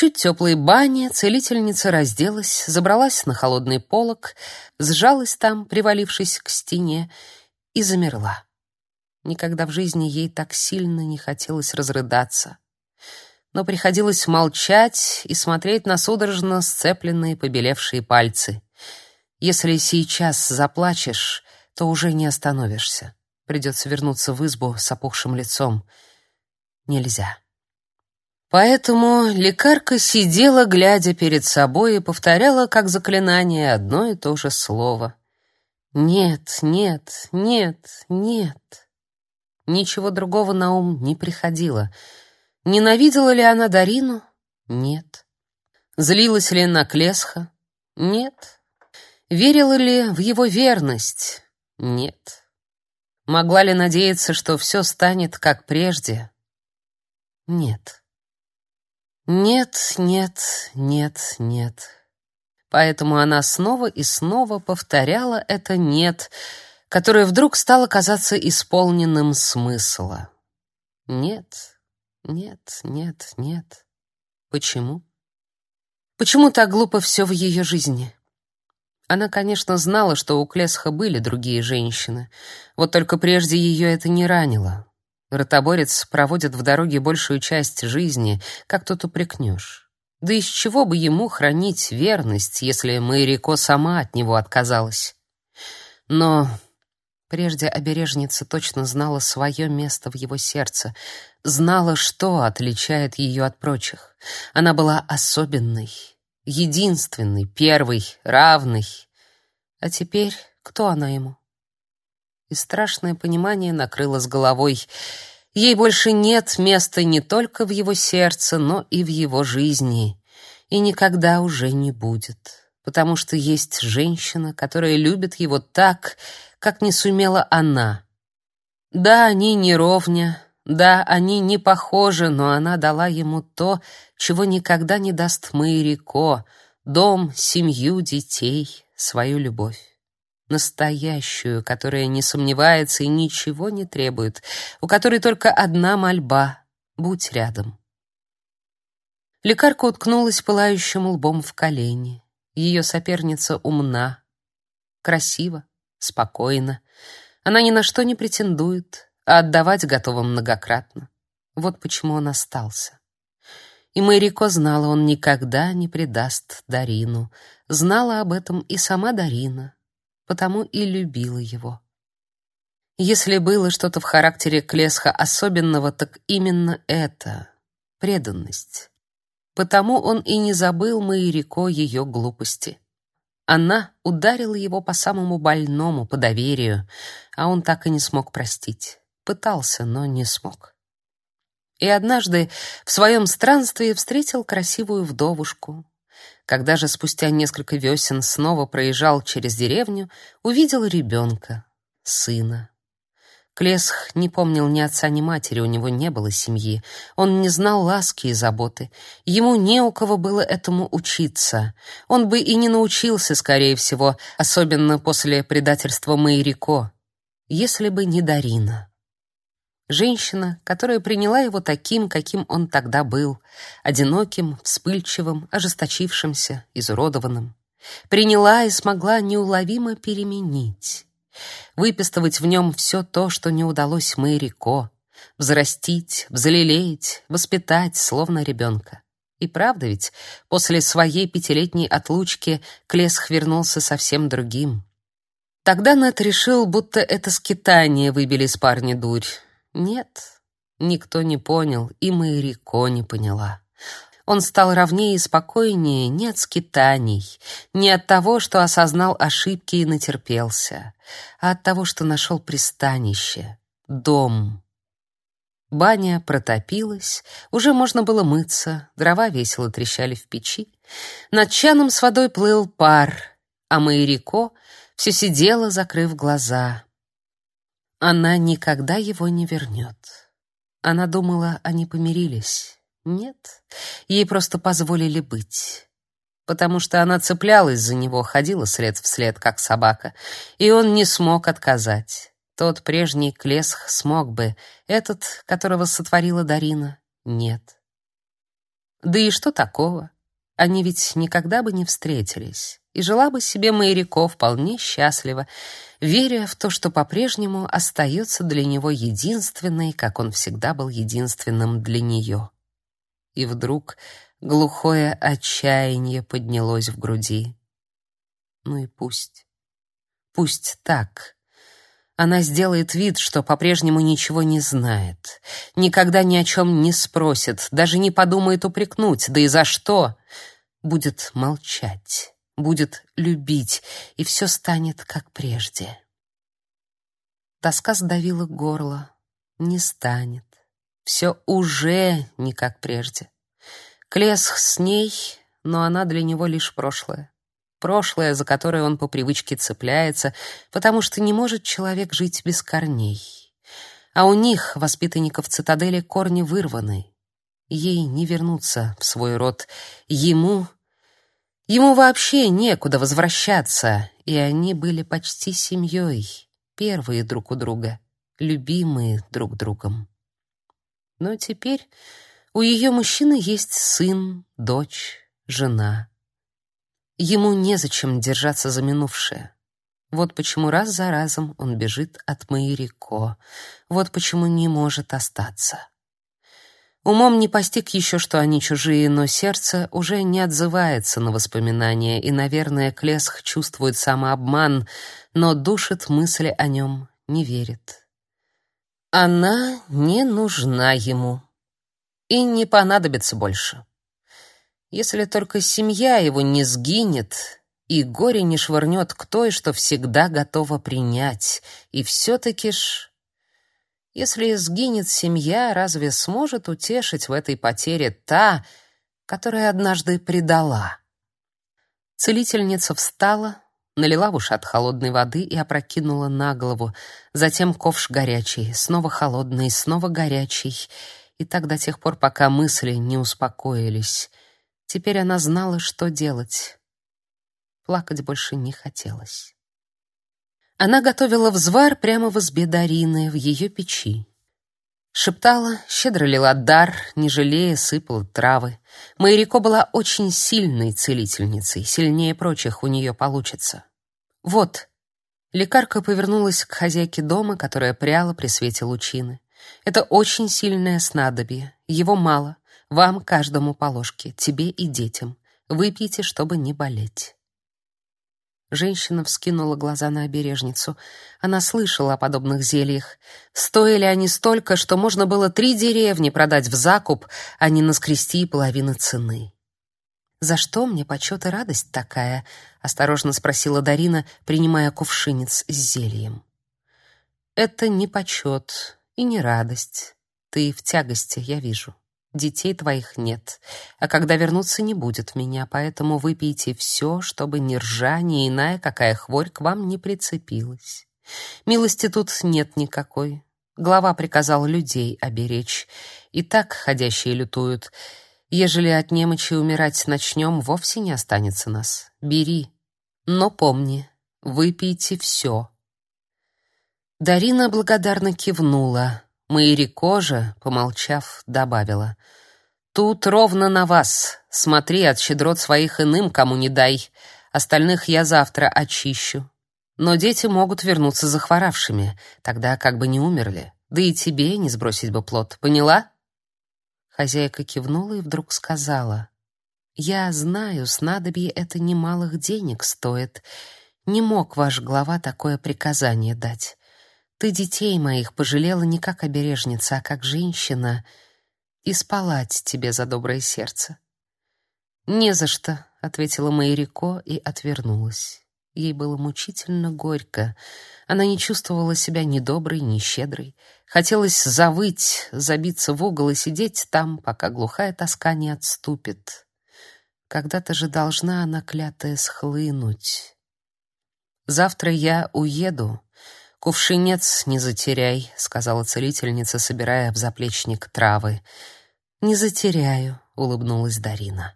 чуть теплой бане целительница разделась, забралась на холодный полог, сжалась там, привалившись к стене, и замерла. Никогда в жизни ей так сильно не хотелось разрыдаться. Но приходилось молчать и смотреть на судорожно сцепленные побелевшие пальцы. Если сейчас заплачешь, то уже не остановишься. Придется вернуться в избу с опухшим лицом. Нельзя. Поэтому лекарка сидела, глядя перед собой, и повторяла как заклинание одно и то же слово. «Нет, нет, нет, нет». Ничего другого на ум не приходило. Ненавидела ли она Дарину? Нет. Злилась ли на Клесха? Нет. Верила ли в его верность? Нет. Могла ли надеяться, что все станет как прежде? Нет. Нет, нет, нет, нет. Поэтому она снова и снова повторяла это «нет», которое вдруг стало казаться исполненным смысла. Нет, нет, нет, нет. Почему? Почему так глупо все в ее жизни? Она, конечно, знала, что у Клесха были другие женщины. Вот только прежде ее это не ранило. Ротоборец проводит в дороге большую часть жизни, как тут упрекнешь. Да из чего бы ему хранить верность, если Майрико сама от него отказалась? Но прежде обережница точно знала свое место в его сердце, знала, что отличает ее от прочих. Она была особенной, единственной, первой, равной. А теперь кто она ему? И страшное понимание накрыло с головой. Ей больше нет места не только в его сердце, но и в его жизни, и никогда уже не будет, потому что есть женщина, которая любит его так, как не сумела она. Да, они не ровня, да, они не похожи, но она дала ему то, чего никогда не даст Майрико — дом, семью, детей, свою любовь настоящую, которая не сомневается и ничего не требует, у которой только одна мольба — будь рядом. Лекарка уткнулась пылающим лбом в колени. Ее соперница умна, красива, спокойна. Она ни на что не претендует, а отдавать готова многократно. Вот почему он остался. И Мэрико знала, он никогда не предаст Дарину. Знала об этом и сама Дарина, потому и любила его. Если было что-то в характере Клесха особенного, так именно это — преданность. Потому он и не забыл Маирико ее глупости. Она ударила его по самому больному, по доверию, а он так и не смог простить. Пытался, но не смог. И однажды в своем странстве встретил красивую вдовушку, когда же спустя несколько весен снова проезжал через деревню, увидел ребенка, сына. Клесх не помнил ни отца, ни матери, у него не было семьи. Он не знал ласки и заботы. Ему не у кого было этому учиться. Он бы и не научился, скорее всего, особенно после предательства Майрико, если бы не Дарина. Женщина, которая приняла его таким, каким он тогда был, одиноким, вспыльчивым, ожесточившимся, изуродованным. Приняла и смогла неуловимо переменить. Выпистывать в нем все то, что не удалось Мэрико, взрастить, взлелеять, воспитать, словно ребенка. И правда ведь, после своей пятилетней отлучки Клесх вернулся совсем другим. Тогда Нэт решил, будто это скитание выбили из парня дурь, нет, никто не понял, и Майрико не поняла. Он стал ровнее и спокойнее не от скитаний, не от того, что осознал ошибки и натерпелся, а от того, что нашел пристанище, дом. Баня протопилась, уже можно было мыться, дрова весело трещали в печи. Над чаном с водой плыл пар, а Майрико все сидела, закрыв глаза. Она никогда его не вернет. Она думала, они помирились. Нет, ей просто позволили быть. Потому что она цеплялась за него, ходила след в след, как собака, и он не смог отказать. Тот прежний Клесх смог бы, этот, которого сотворила Дарина, нет. Да и что такого? Они ведь никогда бы не встретились. И жила бы себе Майрико вполне счастливо, веря в то, что по-прежнему остается для него единственной, как он всегда был единственным для нее. И вдруг глухое отчаяние поднялось в груди. Ну и пусть. Пусть так. Она сделает вид, что по-прежнему ничего не знает, никогда ни о чем не спросит, даже не подумает упрекнуть, да и за что. Будет молчать, будет любить, и все станет как прежде. Тоска сдавила горло. Не станет. Все уже не как прежде. Клесх с ней, но она для него лишь прошлое прошлое, за которое он по привычке цепляется, потому что не может человек жить без корней. А у них, воспитанников цитадели, корни вырваны. Ей не вернуться в свой род. Ему... Ему вообще некуда возвращаться, и они были почти семьей, первые друг у друга, любимые друг другом. Но теперь у ее мужчины есть сын, дочь, жена. Ему незачем держаться за минувшее. Вот почему раз за разом он бежит от Майрико. Вот почему не может остаться. Умом не постиг еще, что они чужие, но сердце уже не отзывается на воспоминания, и, наверное, Клесх чувствует самообман, но душит мысли о нем, не верит. Она не нужна ему и не понадобится больше если только семья его не сгинет и горе не швырнет к той, что всегда готова принять. И все-таки ж... Если сгинет семья, разве сможет утешить в этой потере та, которая однажды предала? Целительница встала, налила в ушат холодной воды и опрокинула на голову, затем ковш горячий, снова холодный, снова горячий, и так до тех пор, пока мысли не успокоились. Теперь она знала, что делать. Плакать больше не хотелось. Она готовила взвар прямо в избе Дарины, в ее печи. Шептала, щедро лила дар, не жалея сыпала травы. Майрико была очень сильной целительницей, сильнее прочих у нее получится. Вот. Лекарка повернулась к хозяйке дома, которая пряла при свете лучины. Это очень сильное снадобье. Его мало. Вам каждому по ложке, тебе и детям. Выпейте, чтобы не болеть. Женщина вскинула глаза на обережницу. Она слышала о подобных зельях. Стоили они столько, что можно было три деревни продать в закуп, а не наскрести половины цены. «За что мне почет и радость такая?» — осторожно спросила Дарина, принимая кувшинец с зельем. «Это не почет и не радость. Ты в тягости, я вижу. Детей твоих нет, а когда вернуться не будет меня, поэтому выпейте все, чтобы ни ржа, ни иная какая хворь к вам не прицепилась. Милости тут нет никакой. Глава приказал людей оберечь. И так ходящие лютуют. Ежели от немочи умирать начнем, вовсе не останется нас. Бери. Но помни, выпейте все. Дарина благодарно кивнула. Майрико же, помолчав, добавила: "Тут ровно на вас. Смотри, от щедрот своих иным кому не дай. Остальных я завтра очищу. Но дети могут вернуться захворавшими, тогда как бы не умерли. Да и тебе не сбросить бы плод. Поняла?" Хозяйка кивнула и вдруг сказала: "Я знаю, снадобье это немалых денег стоит. Не мог ваш глава такое приказание дать. Ты детей моих пожалела не как обережница, а как женщина, и спалать тебе за доброе сердце. Не за что, ответила Майрико и отвернулась. Ей было мучительно горько. Она не чувствовала себя ни доброй, ни щедрой. Хотелось завыть, забиться в угол и сидеть там, пока глухая тоска не отступит. Когда-то же должна она клятая схлынуть. Завтра я уеду, «Кувшинец не затеряй», — сказала целительница, собирая в заплечник травы. «Не затеряю», — улыбнулась Дарина.